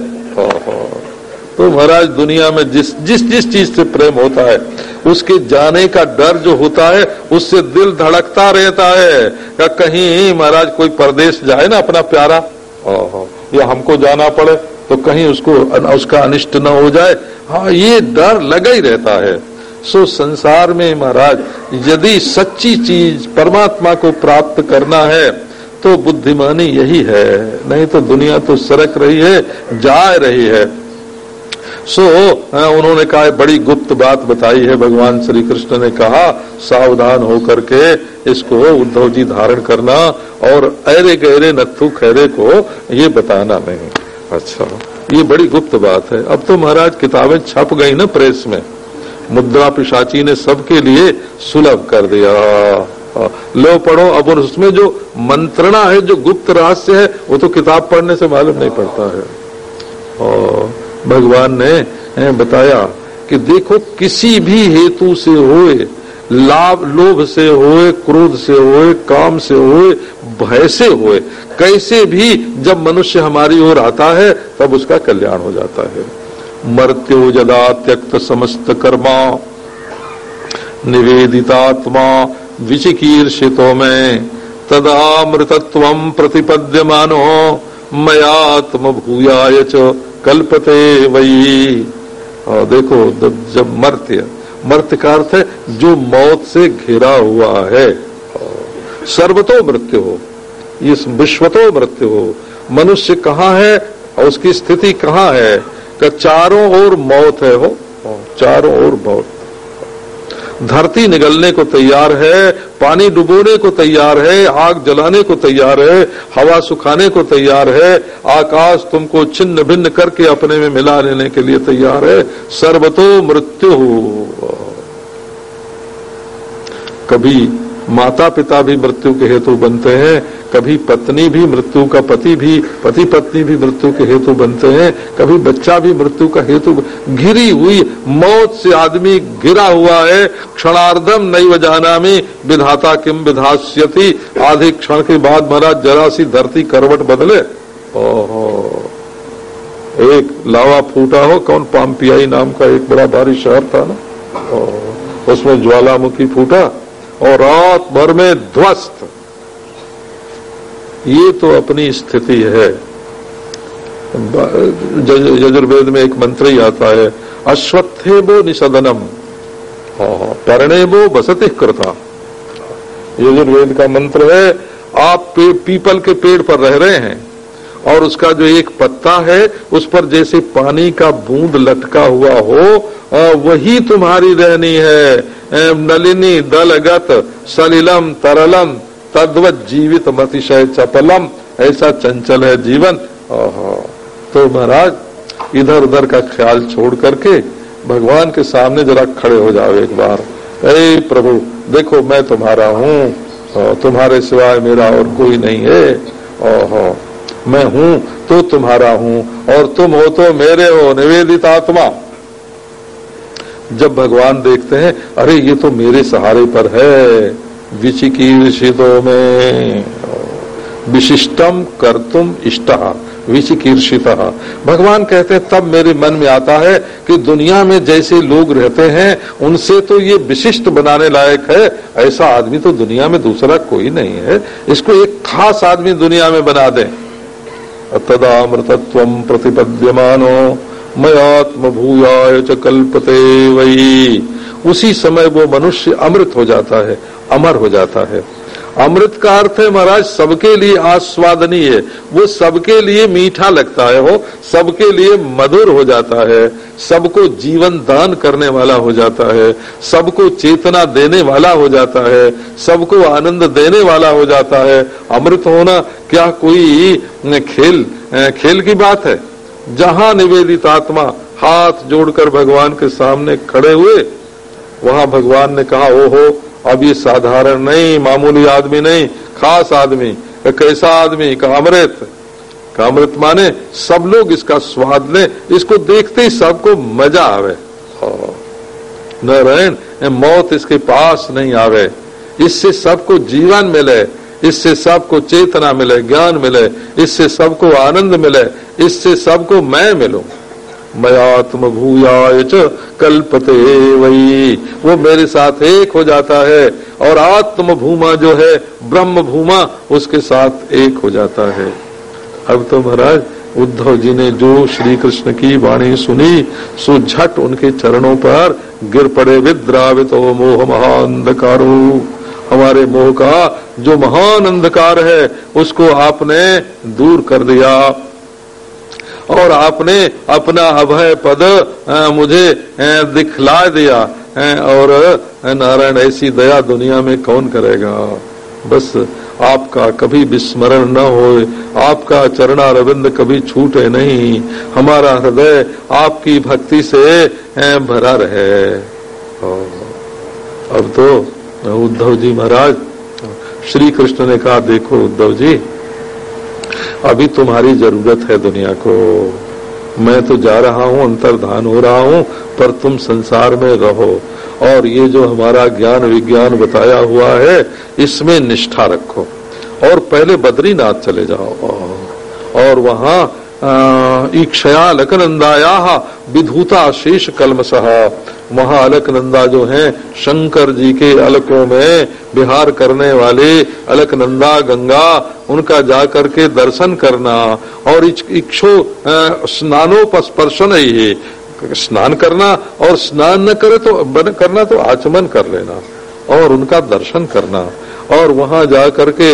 तो महाराज, दुनिया में जिस जिस जिस चीज़ से प्रेम होता है, उसके जाने का डर जो होता है, उससे दिल धड़कता रहता है। कहीं महाराज, कोई परदेश जाए ना अपना प्यारा? या हमको जाना पड़े तो कहीं उसको उसका अनिष्ट न हो जाए। हाँ ये डर लगा ही रहता है। सो संसार में महाराज, यदि सच्ची चीज़ परमात्मा को प्राप्त करना है तो बुद्धिमानी यही है। नहीं तो दुनिया तो सरक रही है जा रही है। सो उन्होंने कहा बड़ी गुप्त बात बताई है। भगवान श्री कृष्ण ने कहा, सावधान होकर के इसको उद्धव जी धारण करना और अरे गहरे नथु खैरे को ये बताना नहीं। अच्छा ये बड़ी गुप्त बात है। अब तो महाराज किताबें छप गई ना प्रेस में। मुद्रा पिशाची ने सबके लिए सुलभ कर दिया। लो पढ़ो, अब उसमें जो मंत्रणा है, जो गुप्त रहस्य है, वो तो किताब पढ़ने से मालूम नहीं पड़ता है। और भगवान ने बताया कि देखो किसी भी हेतु से होए लाभ लोभ से होए, क्रोध से होए, काम से होए, भय से होए। कैसे भी जब मनुष्य हमारी ओर आता है, तब उसका कल्याण हो जाता है। मृत्यु जदा त्यक्त समस्त कर्मा, निवेदितात्मा विचिकीर्षितो में। तदा मृतत्व प्रतिपद्य मानो मयात्म भूयाय च कल्पते वही और देखो जब मर्त्य मर्त्य का अर्थ है, जो मौत से घिरा हुआ है। सर्वतो मृत्यु हो, इस विश्वतो मृत्यु हो। मनुष्य कहाँ है और उसकी स्थिति कहाँ है? का चारों ओर मौत है हो चारों ओर मौत। धरती निगलने को तैयार है, पानी डुबोने को तैयार है, आग जलाने को तैयार है, हवा सुखाने को तैयार है, आकाश तुमको छिन्न भिन्न करके अपने में मिला लेने के लिए तैयार है। सर्वतो मृत्यु। कभी माता पिता भी मृत्यु के हेतु बनते हैं, कभी पत्नी भी मृत्यु का पति भी पति पत्नी भी मृत्यु के हेतु बनते हैं, कभी बच्चा भी मृत्यु का हेतु घिरी हुई मौत से आदमी घिरा हुआ है, क्षणार्धम नहीं जाना में विधाता किम विधास्यति, आधे क्षण के बाद महाराज जरा सी धरती करवट बदले। ओहो, एक लावा फूटा हो, कौन पाम्पियाई नाम का एक बड़ा भारी शहर था ना? उसमें ज्वालामुखी फूटा और रात भर में ध्वस्त। ये तो अपनी स्थिति है। यजुर्वेद में एक मंत्र ही आता है अश्वत्थे वो निषदनम। परणे वो बसति कृता। यजुर्वेद का मंत्र है, आप पीपल के पेड़ पर रह रहे हैं। और उसका जो एक पत्ता है, उस पर जैसे पानी का बूंद लटका हुआ हो वही तुम्हारी रहनी है। नलिनी, दलगत, सलिलम, तरलम, तद्वत जीवित मतिशय चपलम, ऐसा चंचल है जीवन। तो महाराज, इधर उधर का ख्याल छोड़ करके भगवान के सामने जरा खड़े हो जाओ एक बार। अरे प्रभु, देखो, मैं तुम्हारा हूँ। तुम्हारे सिवाय मेरा और कोई नहीं है। ओहो। मैं हूँ तो तुम्हारा हूँ, और तुम हो तो मेरे हो, निवेदित आत्मा। जब भगवान देखते हैं, अरे, ये तो मेरे सहारे पर है। विचिकीर्षितों में। विशिष्टम कर तुम इष्ट, विचिकीर्षित। भगवान कहते हैं, तब मेरे मन में आता है कि दुनिया में जैसे लोग रहते हैं, उनसे तो ये विशिष्ट बनाने लायक है। ऐसा आदमी तो दुनिया में दूसरा कोई नहीं है। इसको एक खास आदमी दुनिया में बना दें। तदामृतत्व प्रतिपद्यमानो मयात्म भूयाय च कल्पते वही उसी समय वो मनुष्य अमृत हो जाता है, अमर हो जाता है। अमृत का अर्थ है, महाराज, सबके लिए आस्वादनीय है। वो सबके लिए मीठा लगता है वो सबके लिए मधुर हो जाता है। सबको जीवन दान करने वाला हो जाता है, सबको चेतना देने वाला हो जाता है, सबको आनंद देने वाला हो जाता है। अमृत होना क्या कोई खेल खेल की बात है? जहाँ निवेदित आत्मा हाथ जोड़कर भगवान के सामने खड़े हुए, वहाँ भगवान ने कहा, ओहो अब ये साधारण नहीं, मामूली आदमी नहीं, खास आदमी कैसा आदमी का अमृत। का अमृत माने सब लोग इसका स्वाद लें, इसको देखते ही सबको मज़ा आवे। नारायण मौत इसके पास नहीं आवे। इससे सबको जीवन मिले, इससे सबको चेतना मिले, ज्ञान मिले, इससे सबको आनंद मिले, इससे सबको मैं मिलूं। मयात्म भूयाय च कल्पते वही। वो मेरे साथ एक हो जाता है और आत्म भूमा जो है ब्रह्म भूमा उसके साथ एक हो जाता है। अब तो महाराज, उद्धव जी ने जो श्री कृष्ण की वाणी सुनी, सो झट उनके चरणों पर गिर पड़े विद्रावित मोह महाअंधकारो। हमारे मोह का जो महान अंधकार है, उसको आपने दूर कर दिया। और आपने अपना अभय पद मुझे दिखला दिया। और नारायण, ऐसी दया दुनिया में कौन करेगा? बस आपका कभी विस्मरण न हो आपका चरणा रविंद कभी छूटे नहीं। हमारा हृदय आपकी भक्ति से भरा रहे। अब तो उद्धव जी महाराज श्री कृष्ण ने कहा, देखो उद्धव जी अभी तुम्हारी ज़रूरत है दुनिया को। मैं तो जा रहा हूँ, अंतर्धान हो रहा हूँ, पर तुम संसार में रहो। और ये जो हमारा ज्ञान विज्ञान बताया हुआ है, इसमें निष्ठा रखो। और पहले बद्रीनाथ चले जाओ। और वहाँ ईक्षया अलकनंदाया विधूता शेष कलमसह वहाँ अलकनंदा जो हैं, शंकर जी के अलकों में बिहार करने वाले अलकनंदा गंगा, उनका जाकर के दर्शन करना। और इक्षो स्नानोपस्पर्शन ही स्नान करना और स्नान न करे तो करना तो आचमन कर लेना। और उनका दर्शन करना। और वहाँ जा करके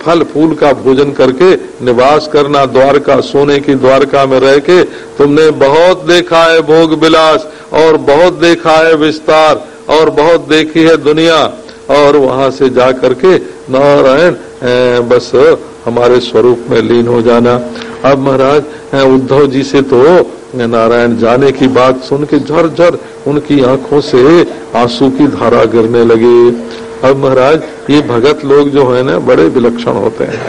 फल फूल का भोजन करके निवास करना, द्वारका, सोने की द्वारका में रह के तुमने बहुत देखा है भोग विलास और बहुत देखा है विस्तार और बहुत देखी है दुनिया। और वहाँ से जा करके नारायण बस हमारे स्वरूप में लीन हो जाना। अब महाराज उद्धव जी से तो नारायण जाने की बात सुन के झर झर उनकी आँखों से आँसू की धारा गिरने लगी। अब महाराज, ये भगत लोग जो है ना, बड़े विलक्षण होते हैं।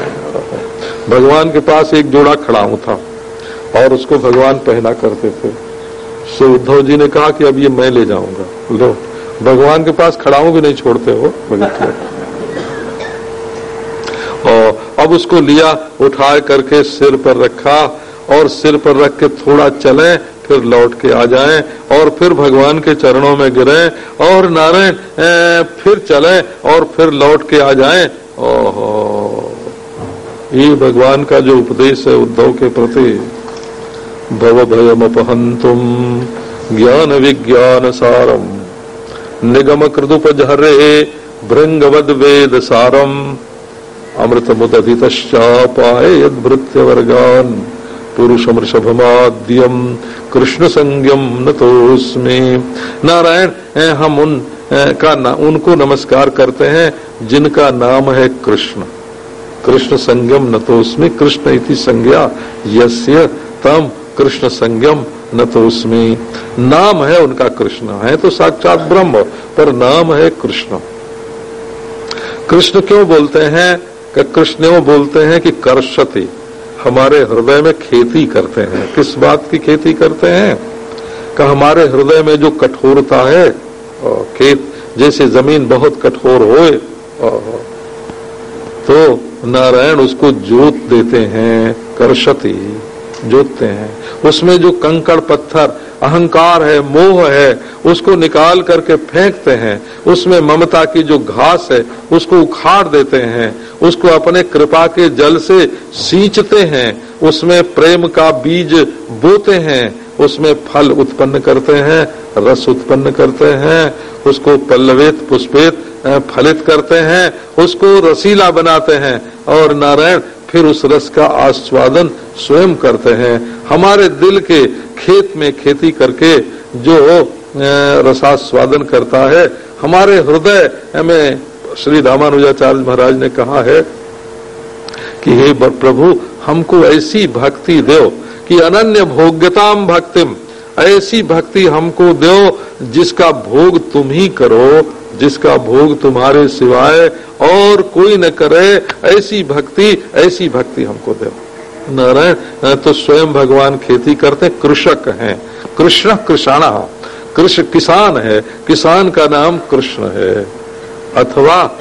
भगवान के पास एक जोड़ा खड़ाऊ था, और उसको भगवान पहना करते थे। सो उद्धव जी ने कहा कि अब ये मैं ले जाऊँगा। लो, भगवान के पास खड़ाऊ भी नहीं छोड़ते हो, भगत लोग? और अब उसको लिया उठा करके सिर पर रखा, और सिर पर रख के थोड़ा चले फिर लौट के आ जाएँ और फिर भगवान के चरणों में गिरे और नारायण फिर चले और फिर लौट के आ जाएँ। ओहो। ये भगवान का जो उपदेश है उद्धव के प्रति भव भयम अपहंतुम ज्ञान विज्ञान सारम निगम कृदुपझरे भृंगवद वेद सारम अमृत मुदधितश्चापाए यदृत्य वर्गान पुरुषम ऋषभमाद्यम कृष्ण संज्ञम न तो नारायण हम उन का ना, उनको नमस्कार करते हैं जिनका नाम है कृष्ण। कृष्ण संज्ञम न तो उसमें कृष्ण इति संज्ञा यस्य तम कृष्ण संज्ञम न तो उसमें नाम है उनका कृष्ण है तो साक्षात ब्रह्म पर नाम है कृष्ण। कृष्ण क्यों बोलते हैं कृष्ण बोलते हैं कि कर्षति? हमारे हृदय में खेती करते हैं। किस बात की खेती करते हैं? कि हमारे हृदय में जो कठोरता है खेत जैसे ज़मीन बहुत कठोर होए तो नारायण उसको जोत देते हैं करशती जोतते हैं। उसमें जो कंकड़ पत्थर अहंकार है, मोह है, उसको निकाल करके फेंकते हैं। उसमें ममता की जो घास है, उसको उखाड़ देते हैं। उसको अपने कृपा के जल से सींचते हैं। उसमें प्रेम का बीज बोते हैं। उसमें फल उत्पन्न करते हैं, रस उत्पन्न करते हैं। उसको पल्लवित, पुष्पित फलित करते हैं। उसको रसीला बनाते हैं। और नारायण फिर उस रस का आस्वादन स्वयं करते हैं। हमारे दिल के खेत में खेती करके जो रसास्वादन करता है, हमारे हृदय में श्री रामानुजाचार्य महाराज ने कहा है कि हे प्रभु, हमको ऐसी भक्ति दो कि अनन्य भोग्यताम भक्तिम, ऐसी भक्ति हमको दो जिसका भोग तुम ही करो। जिसका भोग तुम्हारे सिवाय और कोई न करे, ऐसी भक्ति ऐसी भक्ति हमको दो। नारायण तो स्वयं भगवान खेती करते, कृषक हैं। कृष्ण कृषाणा। कृष्ण किसान है। किसान का नाम कृष्ण है। अथवा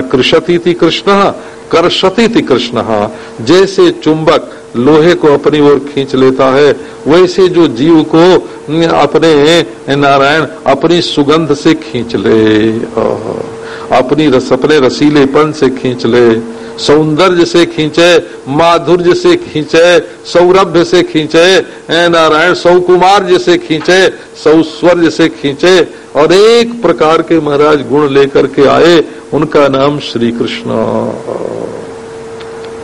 कृषती थी कृष्ण करशती थी कृष्ण। जैसे चुंबक लोहे को अपनी ओर खींच लेता है। वैसे जो जीव को अपने नारायण अपनी सुगंध से खींच ले अपनी रस, अपने रसीलेपन से खींच ले, सौंदर्य से खींचे, माधुर्य से खींचे, सौरभ्य से खींचे नारायण से खींचे, सौस्वर्य से खींचे और एक प्रकार के महाराज गुण लेकर के आए, उनका नाम श्री कृष्ण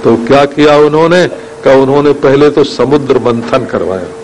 तो क्या किया उन्होंने? का उन्होंने पहले तो समुद्र मंथन करवाया।